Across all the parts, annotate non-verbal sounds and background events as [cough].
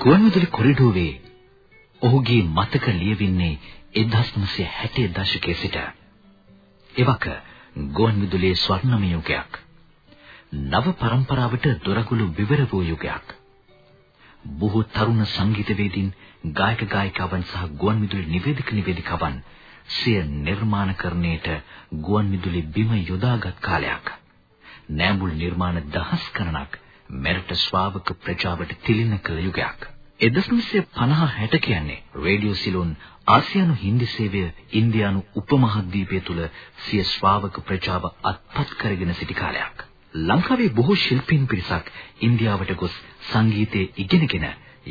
ගුවන්විදුලි කොරිඩෝවේ ඔහුගේ මතක ලියවින්නේ 1960 දශකයේ සිට. එවක ගුවන්විදුලියේ ස්වර්ණමය යුගයක්. නව પરම්පරාවට දොරගුළු විවර වූ යුගයක්. බොහෝ තරුණ සංගීතවේදීන්, ගායක ගායිකාවන් සහ ගුවන්විදුලි නිවේදක නිවේදිකාවන් සිය නිර්මාණකරණයට ගුවන්විදුලි බිම යොදාගත් කාලයක්. නෑඹුල් නිර්මාණ දහස් ගණනක් මෙරට ශ්‍රාවක ප්‍රජාවට තිලින කළ යුගයක්. 1950 60 කියන්නේ රේඩියෝ සිලොන් ආසියානු හින්දි සේවය ඉන්දියානු උපමහද්වීපය තුල සිය ශ්‍රාවක ප්‍රජාව අත්පත් කරගෙන සිටි කාලයක්. ලංකාවේ බොහෝ ශිල්පීන් පිරිසක් ඉන්දියාවට ගොස් සංගීතය ඉගෙනගෙන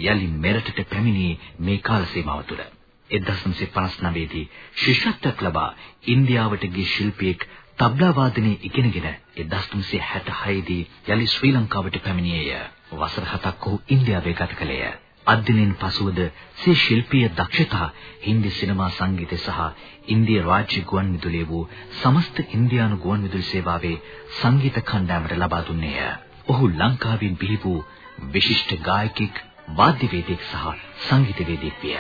යලි මෙරටට පැමිණියේ මේ කාල සීමාව තුළ. 1959 දී ශිෂ්‍යත්වයක් ලබා ඉන්දියාවට ගිය ශිල්පියෙක් තබ්ලා වාදනය ඉගෙනගෙන 1966 දී යලි ශ්‍රී ලංකාවට පැමිණියේය. වසර 7ක් ඔහු ඉන්දියාවේ ගත කළේය. අධ්‍යයනයෙන් පසුවද සිය ශිල්පීය දක්ෂතා හින්දි සිනමා සංගීතය සහ ඉන්දිය රාජ්‍ය ගුවන්විදුලිය වූ සමස්ත ඉන්දියානු ගුවන්විදුලි සේවාවේ සංගීත කණ්ඩායමට ලබා දුන්නේය. ඔහු ලංකාවෙන් බිහි වූ විශිෂ්ට ගායකෙක්, වාද්‍යවේදියෙක් සහ සංගීතවේදියෙක් විය.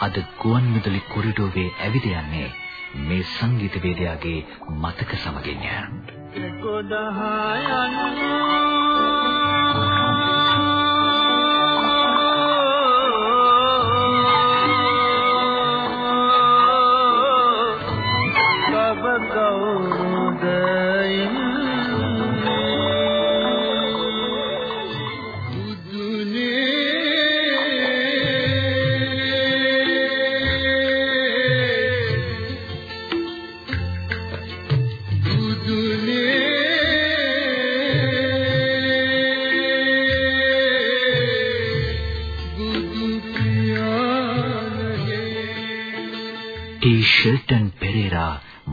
අද ගුවන්විදුලි කොරිඩෝවේ ඇවිද යන්නේ මේ සංගීතවේදියාගේ මතක සමගින්ය.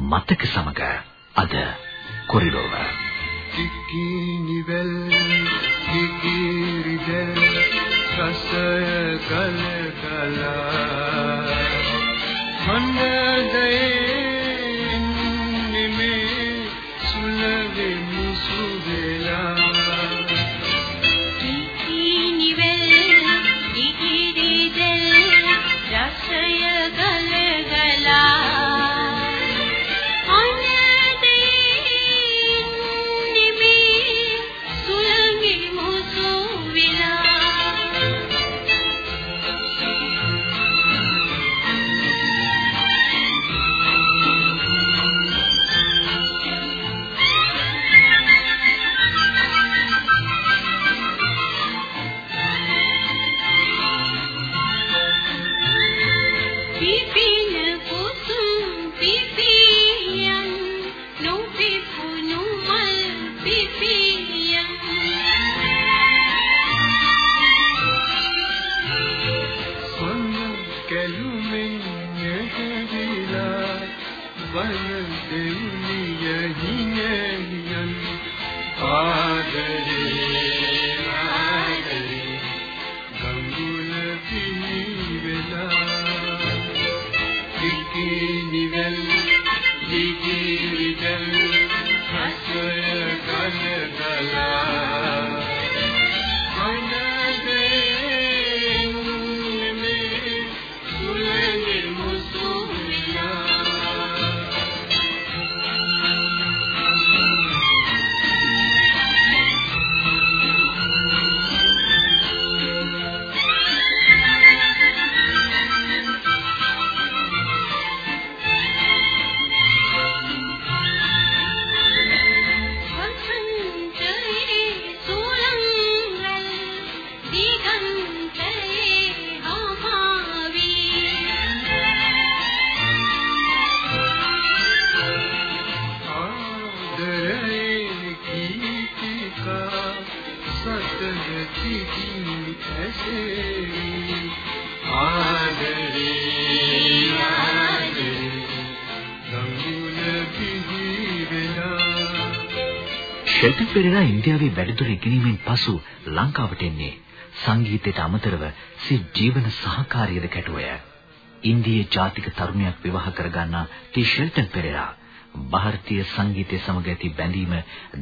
මතක සමග අද කොරිඩෝව කිකිනිවල් කිකිරිදල් රසය කල කලා විදල් සසර කන කලා හොඳදේ ෂෙල්ටන් පෙරේරා ඉන්දියාවේ වැඩිදුර ඉගෙනීමෙන් පසු ලංකාවට එන්නේ සංගීතයට අමතරව සිය ජීවන සහකාරියද කැටුවය. ඉන්දියාවේ ජාතික තරුණයක් විවාහ කරගන්නා ටී ෂෙල්ටන් පෙරේරා ಭಾರತೀಯ සංගීතය සමග ඇති බැඳීම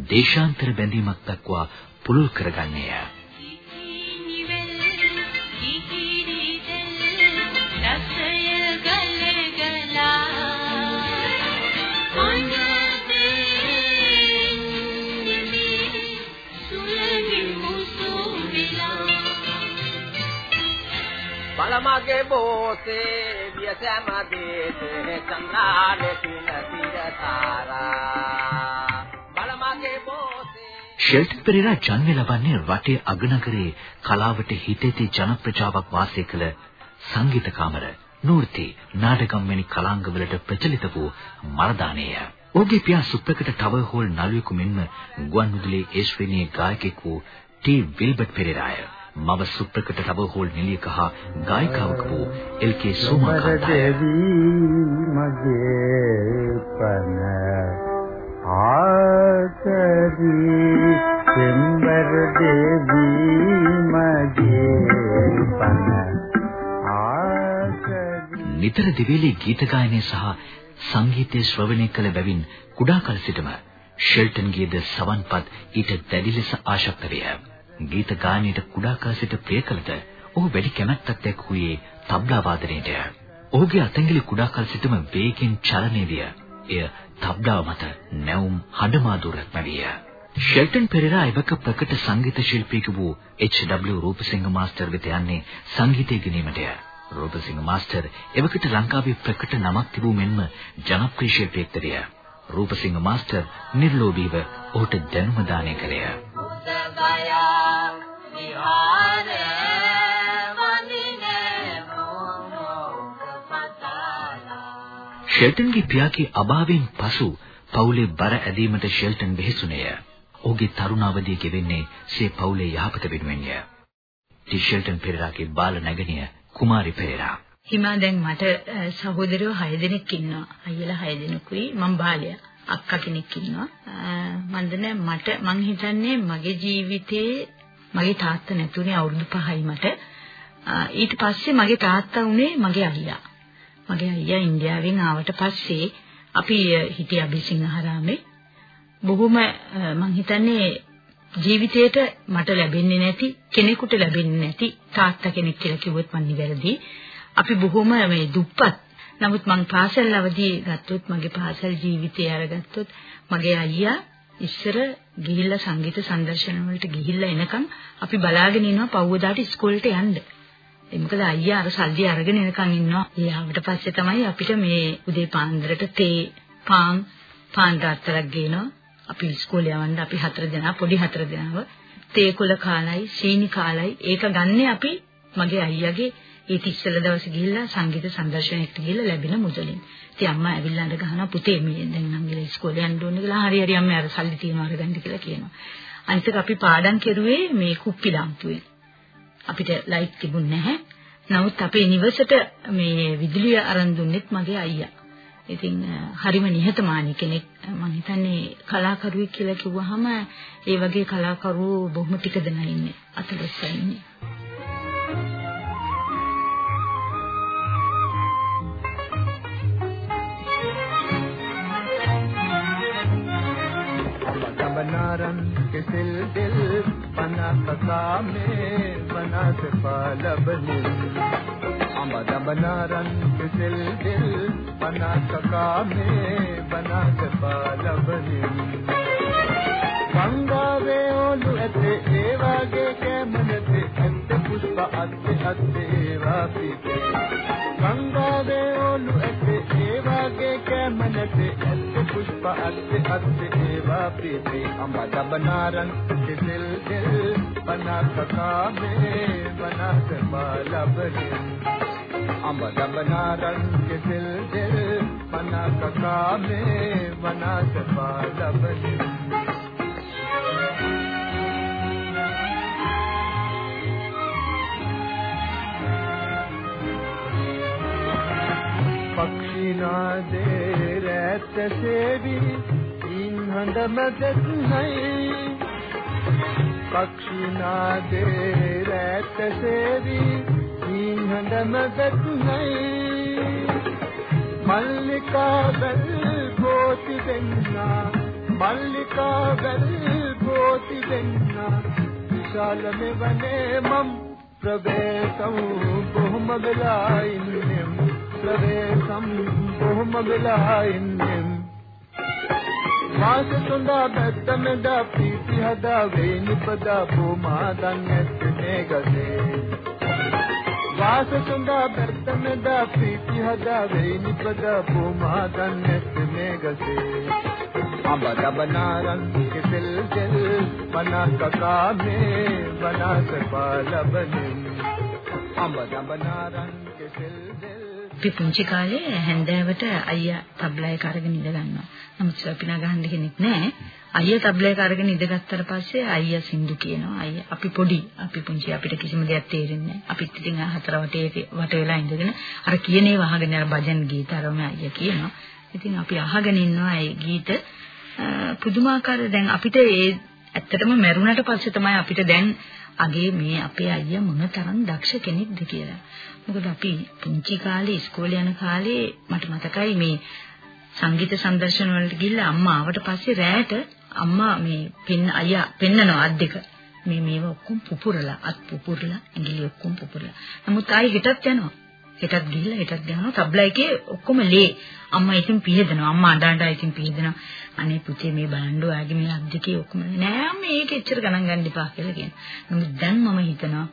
දේශාන්තර බැඳීමක් දක්වා පුළුල් කරගන්නේය. බලමගේ බෝසේ වියසම දේසේ චන්ද්‍රාලේ තිනති ෂෙල්ටන් පෙරේරා ජන්ම ලබන්නේ රටේ අගනගරේ කලාවට හිතේති ජනප්‍රජාවක් වාසය කළ සංගීත කාමර නූර්ති නාටකම් වැනි කලාංගවලට ප්‍රචලිත වූ මරදානේය. ඔහුගේ පියා සුප්‍රකට ටවර් හෝල් නළුවෙකු මෙන්ම ගුවන්විදුලියේ ඒ ශ්‍රේණියේ ගායකයෙකු වූ ටී විල්බර්ට් පෙරේරාය. මව සුප්‍රකට ටවර් හෝල් නිලියක හා ගායිකාවක වූ එල්.කේ සෝමාකාන්තය. මගේ පන ආසදී සෙම්බර් දෙවි මගේ පන නිතර දිවිලේ ගීත ගායනය සහ සංගීතය ශ්‍රවණය කළ බැවින් කුඩා කල සිටම ෂෙල්ටන්ගේද සවන්පත් ඊට දැඩි ලෙස ආශක්ත විය. ගීත ගායනයට කුඩා කල සිට ප්‍රිය කළද ඔහු වැඩි කැමැත්තක් දැක්වුවේ තබ්ලා වාදනයටය. ඔහුගේ අතැඟිලි කුඩා කල සිටම වේගින් චලනය විය. එය තබ්ලා මත නැවුම් හඬමාදුරක් විය. ෂෙල්ටන් පෙරේරා එවක ප්‍රකට සංගීත ශිල්පියෙකු වූ H.W. රූපසිංහ මාස්ටර් වෙත යන්නේ සංගීතය ඉගෙනීමටය. රූපසිංහ මාස්ටර් එවකට ලංකාවේ ප්‍රකට නමක් තිබූ මෙන්ම ජනප්‍රිය ශිල්පියෙක්ද විය. රූපසිංහ මාස්ටර් නිර්ලෝභීව ඔහුට දැනුම දානය කළේය. ෂෙල්ටන්ගේ පියාගේ අභාවයෙන් පසු පවුලේ බර ඇදීමට ෂෙල්ටන් වෙහෙසුණේය. ඔහුගේ තරුණ අවධිය ගෙවෙන්නේ සේ පවුලේ යහපත වෙනුවෙන්ය. ටි ෂෙල්ටන් පෙරේරාගේ බාල නැගණිය කුමාරි පෙරේරා. හිමා දැන් මට සහෝදරයෝ 6 දෙනෙක් ඉන්නවා. අයියලා 6 දෙනෙකුයි මම බාලයා. අක්කා කෙනෙක් ඉන්නවා. මන්ද නෑ මට මං හිතන්නේ මගේ ජීවිතේ මගේ තාත්තා නැතුනේ අවුරුදු 5යි මට. ඊට පස්සේ මගේ තාත්තා උනේ මගේ අයියා. මගේ අයියා ඉන්දියාවෙන් ආවට පස්සේ අපි හිටිය අබිසිංහාරාමේ බොහොම මං හිතන්නේ ජීවිතේට මට ලැබෙන්නේ නැති කෙනෙකුට ලැබෙන්නේ නැති තාත්තා කෙනෙක් කියලා කිව්වොත් මන් නිවැරදි. අපි බොහොම මේ දුප්පත්. නමුත් මං පාසල් අවදී ගත්තොත් මගේ පාසල් ජීවිතය අරගත්තොත් මගේ අයියා ඉස්සර ගිහිල්ලා සංගීත සංදර්ශන වලට ගිහිල්ලා එනකන් අපි බලාගෙන ඉනවා පව්වදාට ඉස්කෝලේට යන්න. ඒ මොකද අයියා අර සල්ලි අරගෙන එනකන් ඉන්නවා. ඒ ආවට පස්සේ තමයි අපිට මේ උදේ පාන්දරට තේ පාන් පාන් රත්තරක් ගේනවා. අපි ඉස්කෝලේ යවන්න අපි හතර දෙනා පොඩි හතර දෙනාව තේකොළ කාලයි සීනි කාලයි ඒක ගන්නේ අපි මගේ අයියාගේ ඒ තිස්සල දවසේ ගිහිල්ලා සංගීත සංදර්ශනයකට ගිහිල්ලා ලැබෙන මුදලින්. ඉතින් අම්මා ඇවිල්ලා අඬ ගහනවා පුතේ මේ දැන් නංගිලා ඉස්කෝලේ යන්න ඕනේ කියලා හරි හරි අම්මා අර සල්ලි තියනවා අරගන්න කියලා කියනවා. අනිත් එක අපි පාඩම් කෙරුවේ මේ කුප්පි ලාම්පුවෙන්. අපිට ලයිට් තිබුණ නැහැ. නමුත් අපේ නිවසට මේ විදුලිය අරන් දුන්නෙත් මගේ අයියා. ඉතින් හරිම නිහතමානී කෙනෙක් මම හිතන්නේ කලාකරුවෙක් කියලා කිව්වහම ඒ වගේ කලාකරුවෝ බොහොම ටික දෙනා ඉන්නේ අතලොස්සයි ඉන්නේ. किसिल दिल बना सका में बना सफा लबनी अमदा बना रन किसिल दिल बना सका में बना सफा लबनी गंगावे ओलु अते एवागे के मनते अंत पुष्प अते अते वापी से अमद बनारन दिल दिल बना सकाबे बना बालब अमद बनारन दिल दिल बना सकाबे बना बालब पक्षी ना दे रैत से भी හඳ මැදත් නයි පක්ෂිනා දේ රැත සේවි මින් හඳ මැදත් නයි මල්ලිකා බැල් ගෝති දෙන්නා මල්ලිකා බැල් ගෝති දෙන්නා විශාල මෙවනේ මම් ප්‍රවේසම් බොහොම වෙලා ඉන්නෙම් ප්‍රවේසම් බොහොම වෙලා ඉන්නෙම් වාස සොඳා බැත්තමෙදා ප්‍රීති හදා වේ නිපදා බොමා දන්නේ ගසේ. වාස සොඳා බැත්තමෙදා ප්‍රීති හදා වේ නිපදා බොමා දන්නේ ගසේ. අඹ දබනාරන් කෙසෙල් ජෙල් බනා කකා මේ බනා සපාලබනේ අඹ දබනාරන් කෙසෙල් ජෙල් අපි පුංචි කාලේ හැන්දෑවට අයියා තබ්ලා එක අරගෙන ඉඳ ගන්නවා. නමුත් අපි නගහන්න කෙනෙක් නැහැ. අයියා තබ්ලයක අරගෙන ඉඳගත්තට පස්සේ අයියා සින්දු කියනවා. අයියා අපි පොඩි අපි පුංචි අපිට කිසිම දෙයක් තේරෙන්නේ නැහැ. අපිත් ඉතින් හතර වටේ වට වෙලා ඉඳගෙන අර කියන ඒවා අහගෙන අර භජන් ගීත අරම අයියා කියනවා. ඉතින් අපි අහගෙන ඉන්නවා ඒ ගීත පුදුමාකාර දැන් අපිට ඒ ඇත්තටම මැරුණට පස්සේ තමයි අපිට දැන් අගේ මේ අපේ අයියා මොන තරම් දක්ෂ කෙනෙක්ද කියලා. මොකද අපි පුංචි කාලේ ඉස්කෝලේ යන කාලේ මට මතකයි මේ සංගීත සංදර්ශන වලට ගිහිල්ලා අම්මා ආවට පස්සේ රැයට අම්මා මේ පෙන්න අයියා පෙන්නනවා අත් දෙක. මේ මේව ඔක්කොම පුපුරලා අත් පුපුරලා ඇඟිලි ඔක්කොම පුපුරලා. නමුත් ආයි හෙටත් යනවා. හෙටත් ගිහිල්ලා හෙටත් යනවා. තබ්ලා එකේ ඔක්කොම ලේ. අම්මා ඉතින් පිහදනවා. අම්මා අඬ ඉතින් පිහදනවා. අනේ පුතේ මේ බලන්න ඔයාගේ මේ අත් දෙකේ ඔක්කොම නෑ මේක එච්චර ගණන් ගන්න එපා කියලා කියනවා. නමුත් දැන් මම හිතනවා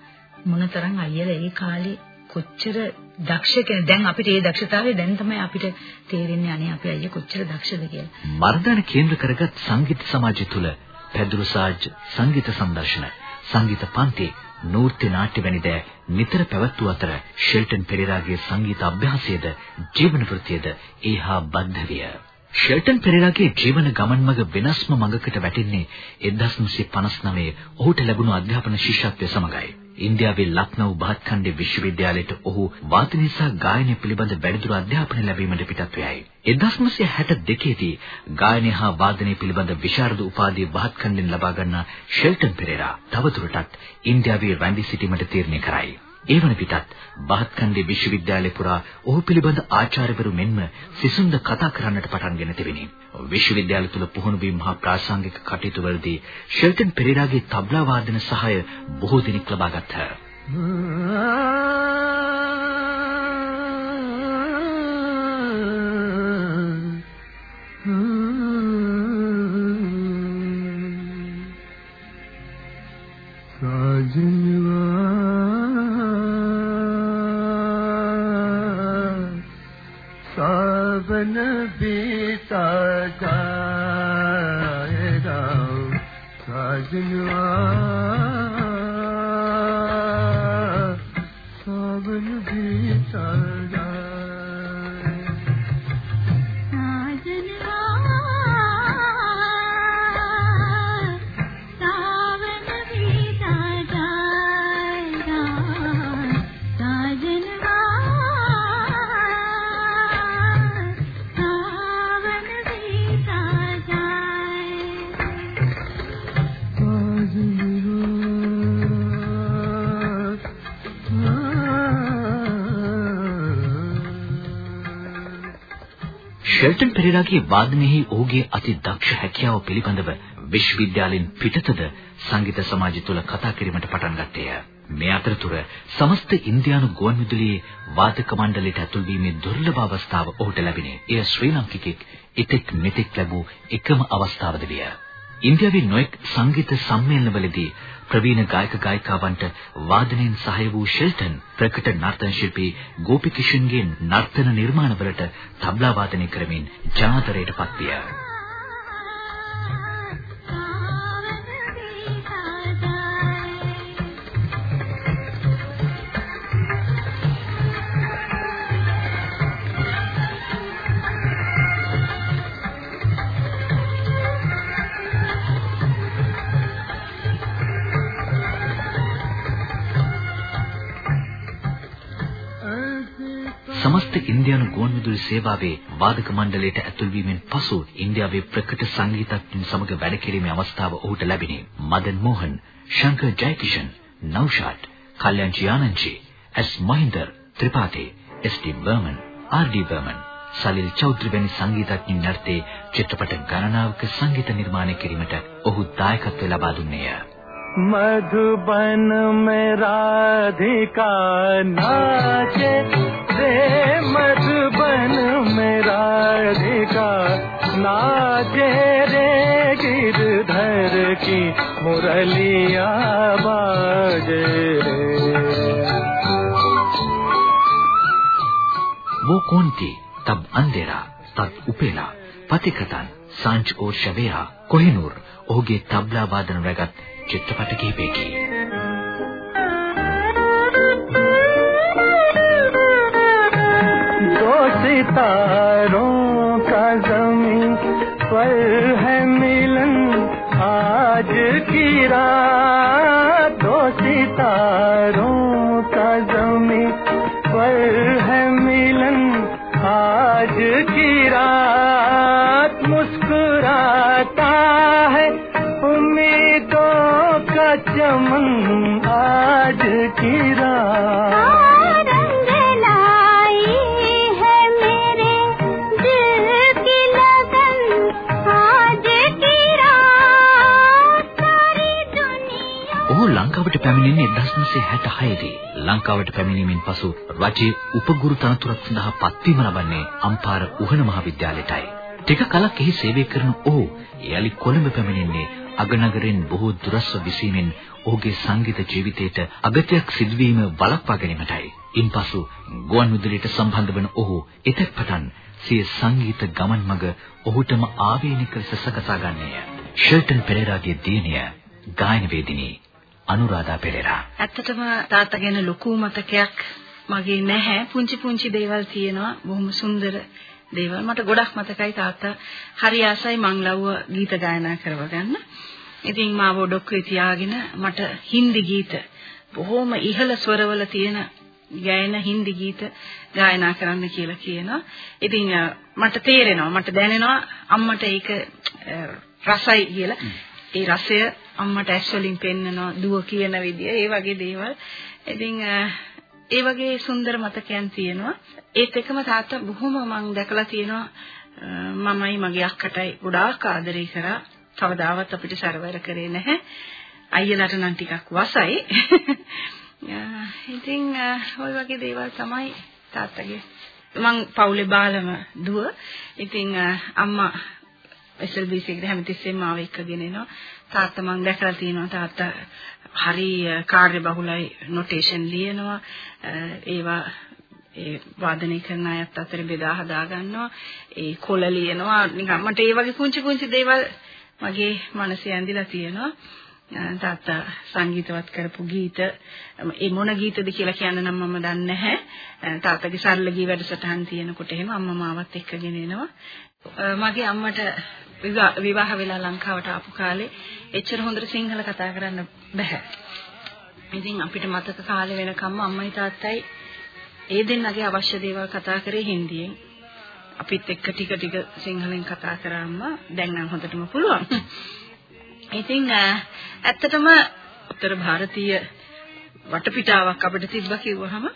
මොනතරම් අයියලා ඒ කාලේ කොච්චර දක්ෂ කෙනෙක් දැන් අපිට ඒ දක්ෂතාවය දැන් තමයි අපිට තේරෙන්නේ අනේ අපේ අයියා කොච්චර දක්ෂද කියලා. මර්ධන කේන්ද්‍ර කරගත් සංගීත සමාජය තුල පැදුරු සාජ් සංගීත සංදර්ශන සංගීත පන්ති නෘත්‍ය නාට්‍ය වැනි දෑ නිතර පැවැත්වූ අතර ෂෙල්ටන් පෙරේරාගේ සංගීත අභ්‍යාසයේද ජීවන වෘත්තියද ඒහා බද්ධ විය. ෂෙල්ටන් පෙරේරාගේ ජීවන ගමන් මඟ වෙනස්ම මඟකට වැටෙන්නේ 1959 ඔහුට ලැබුණු අධ්‍යාපන ශිෂ්‍යත්වය සමගයි. ඉන්දියාවේ ලක්නව් බහත්ඛණ්ඩ විශ්වවිද්‍යාලයට ඔහු වාදනය සහ ගායනය පිළිබඳ වැඩිදුර අධ්‍යාපනය ලැබීමට පිටත් වෙයි. 1962 දී ගායනය හා වාදනය පිළිබඳ විශාරද උපාධිය බහත්ඛණ්ඩෙන් ලබා ගන්නා ෂෙල්ටන් පෙරේරා තවදුරටත් ඉන්දියාවේ රැඳී සිටීමට තීරණය කරයි. ඒ වන පිටත් බහත්කණ්ඩේ විශ්වවිද්‍යාලය පුරා ඔහු පිළිබඳ ආචාර්යවරු මෙන්ම සිසුන්ද කතා කරන්නට පටන්ගෙන තිබිනි. විශ්වවිද්‍යාල තුල පුහුණු වීම හා ප්‍රාසංගික කටයුතු වලදී ෂෙල්ටන් පෙරේරාගේ තබ්ලා වාදන සහාය බොහෝ දිනක් ලබා ගත්තා. जीवन बीता जाएगा सजनवा ෂෙල්ටන් පෙරේරාගේ වාදනයේ ඔහුගේ අති දක්ෂ හැකියාව පිළිබඳව විශ්වවිද්‍යාලෙන් පිටතද සංගීත සමාජය තුළ කතා කිරීමට පටන් ගත්තේය. මේ අතරතුර සමස්ත ඉන්දියානු ගුවන්විදුලියේ වාදක මණ්ඩලයට ඇතුල් වීමේ දුර්ලභ අවස්ථාව ඔහුට ලැබිනේ. එය ශ්‍රී ලාංකිකෙක් ඉතෙක් මෙතෙක් ලැබූ එකම අවස්ථාවද විය. ඉන්දියාවේ නොඑක් සංගීත සම්මේලනවලදී ප්‍රවීණ ගායක ගායිකාවන්ට වාදනයෙන් සහාය වූ ෂෙල්ටන් ප්‍රකට නර්තන ශිල්පී ගෝපි කිෂන්ගේ නර්තන නිර්මාණවලට තබ්ලා වාදනය කරමින් ජනාදරයට පත්විය. ඉන්දියානු ගුවන්විදුලි සේවාවේ වාදක මණ්ඩලයට ඇතුල් වීමෙන් පසු ඉන්දියාවේ ප්‍රකට සංගීතඥයින් සමග වැඩ කිරීමේ අවස්ථාව ඔහුට ලැබිනේ. Madan Mohan, Shankar Jaikishan, Naushad, Kalyanji Anandji, S Mahinder, Tripathi, S T. Burman, R D. Burman, Salil Chowdhury වැනි සංගීතඥයින් යටතේ චිත්‍රපට ගණනාවක සංගීත නිර්මාණය කිරීමට ඔහු දායකත්වය ලබා දුන්නේය. मधुबन में राधिका नाचे। रे मधुबन में राधिका नाचे। रे गिरधर की मुरलिया बाजे वो कौन थी? तब अंधेरा, तब उपेला पतिकतन सांच और शवेरा कोहिनूर, ओगे तबला वादन रगत චිත්‍රපට කිහිපයකි. दो सितारों का जमीन पर है मिलन आज की रात दो सितारों का जमीन 1966 දී. ලංකාවට පැමිණීමෙන් පසු රජයේ උපගුරු තනතුරක් සඳහා පත්වීම ලබන්නේ අම්පාර උහන මහාවිද්‍යාලයටයි. ටික කලක් එහි සේවය කරන ඔහු යලි කොළඹ පැමිණෙන්නේ අගනගරෙන් බොහෝ දුරස්ව විසීමෙන් ඔහුගේ සංගීත ජීවිතයට අගතයක් සිදුවීම වළක්වා ගැනීමටයි. ඉන්පසු ගුවන් විදුලියට සම්බන්ධ වන ඔහු එතෙක් පටන් සිය සංගීත ගමන් මඟ ඔහුටම ආවේනික ලෙස සකසා ගන්නේය. ෂෙල්ටන් පෙරේරාගේ දියණිය ගායනවේදිනී අනුරාධා පෙරේරා. ඇත්තටම තාත්තා ගැන ලොකු මතකයක් මගේ නැහැ. පුංචි පුංචි දේවල් තියෙනවා. බොහොම සුන්දර දේවල්. මට ගොඩක් මතකයි තාත්තා හරි ආසයි මං ලව්ව ගීත ගායනා කරව ගන්න. ඉතින් මාව ඔඩොක්කේ තියාගෙන මට හින්දි ගීත බොහොම ඉහළ ස්වරවල තියෙන ගායන හින්දි ගීත ගායනා කරන්න කියලා කියනවා. ඉතින් මට තේරෙනවා මට දැනෙනවා අම්මට ඒක රසයි කියලා. ඒ රසය අම්මට ඇස් වලින් පෙන්නනවා දුව කියන විදිය ඒ වගේ දේවල්. ඉතින් අ, ඒ වගේ සුන්දර මතකයන් තියෙනවා. ඒත් එකම තාත්තා බොහොම මම දැකලා තියෙනවා අ, මමයි මගේ අක්කටයි ගොඩාක් ආදරේ කරා. කවදාවත් අපිට සරවර කරේ නැහැ. අයියලාට නම් ටිකක් වසයි. [laughs] ආ, ඉතින් ওই වගේ දේවල් තමයි තාත්තගේ. මං පවුලේ බාලම දුව. ඉතින් අ, අම්මා SLBC එකට හැමතිස්සෙම මාව එක්කගෙන එනවා. තාත්තා මං දැකලා තියෙනවා තාත්තා හරි අ, කාර්යබහුලයි නොටේෂන් ලියනවා. අ, ඒවා ඒ වාදනය කරන අයත් අතර බෙදා හදා ගන්නවා. ඒ කොළ ලියනවා. නිකන් මට ඒ වගේ පුංචි පුංචි දේවල් මගේ මනසේ ඇඳිලා තියෙනවා. තාත්තා සංගීතවත් කරපු ගීත ඒ මොන ගීතද කියලා කියන්න නම් මම දන්නේ නැහැ. තාත්තගේ සරල ගී වැඩසටහන් තියෙනකොට එහෙම අම්මා මාවත් එක්කගෙන එනවා. මගේ අම්මට විවා- විවාහ වෙලා ලංකාවට ආපු කාලේ එච්චර හොඳට සිංහල කතා කරන්න බෑ. ඉතින් අපිට මතක කාලේ වෙනකම්ම අම්මයි තාත්තයි ඒ දෙන්නගේ අවශ්‍ය දේවල් කතා කරේ හින්දියෙන්. අපිත් එක්ක ටික ටික සිංහලෙන් කතා කරාම දැන් නම් හොඳටම පුළුවන්. ඉතින් අ, ඇත්තටම උත්තර භාරතීය වටපිටාවක් අපිට තිබ්බ කිව්වහම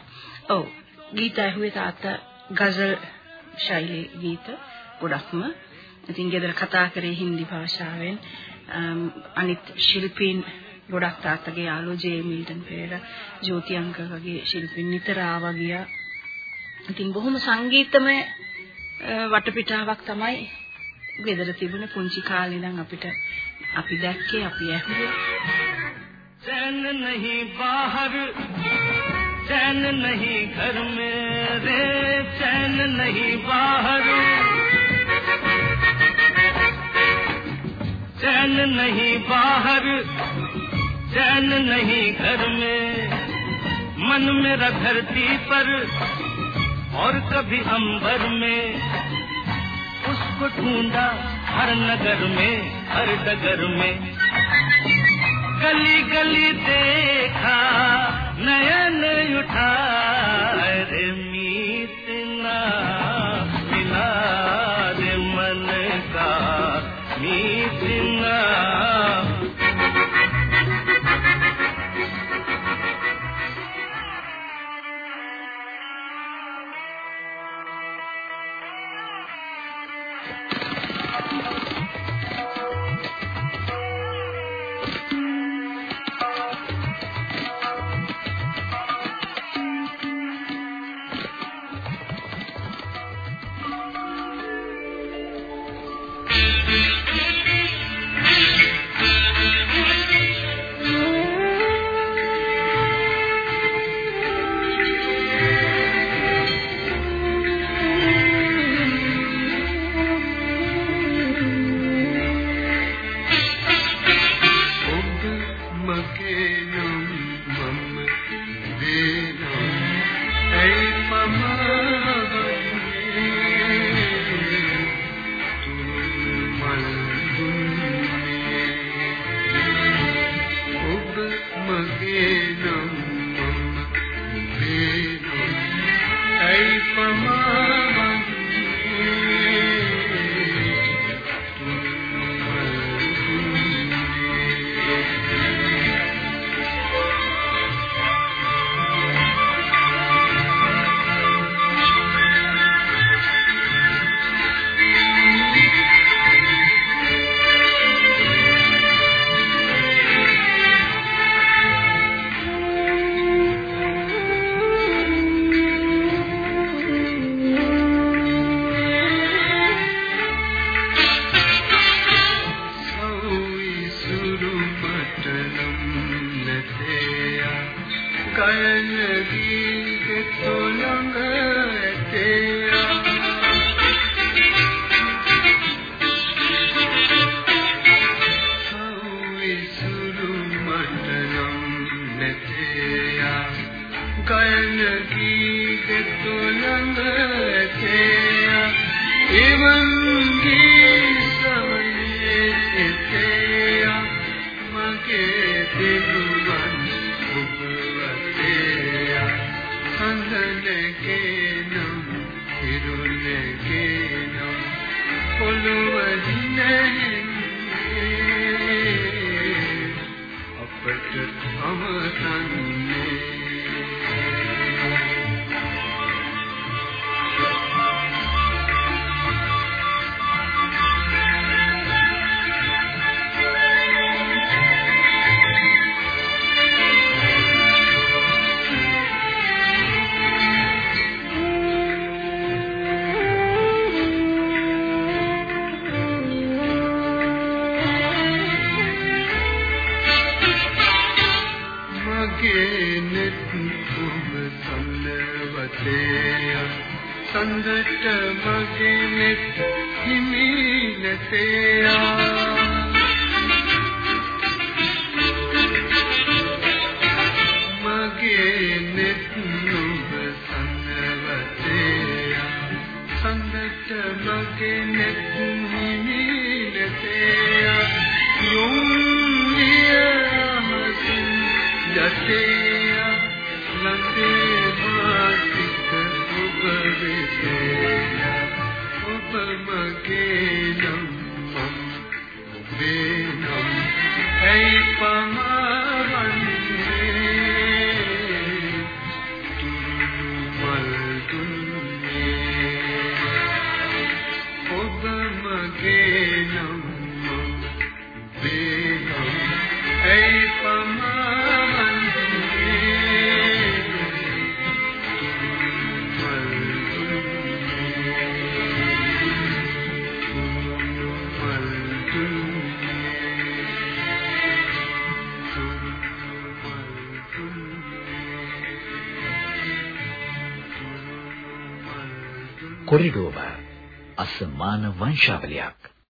ඔව් ගීත ඇහුවේ තාත්තා ගසල් ශෛලී ගීත ගොඩක්ම. ඉතින් ගෙදර කතා කරේ හින්දි භාෂාවෙන්. අම්, අනිත් ශිල්පීන් ගොඩක් තාත්තගේ යාළුවෝ ජේ මිල්ටන් පෙරේරා ජෝති අංක වගේ ශිල්පීන් නිතර ආවා ගියා. ඉතින් බොහොම සංගීතමය අ, වටපිටාවක් තමයි ගෙදර තිබුණ පුංචි කාලේ ඉඳන් අපිට අපි දැක්කේ අපි ඇහුවේ चैन नहीं बाहर चैन नहीं घर में रे चैन नहीं बाहर चैन नहीं बाहर चैन नहीं घर में मन मेरा धरती पर और कभी अंबर में उसको ढूंढा हर नगर में हर डगर में। गली गली देखा नयन उठा। ගේ සමයේ සිටේ මගේ කන්දට මගේ නෙත් හිමි නැතේ ආ ප්‍රධාන වංශාවලියක්.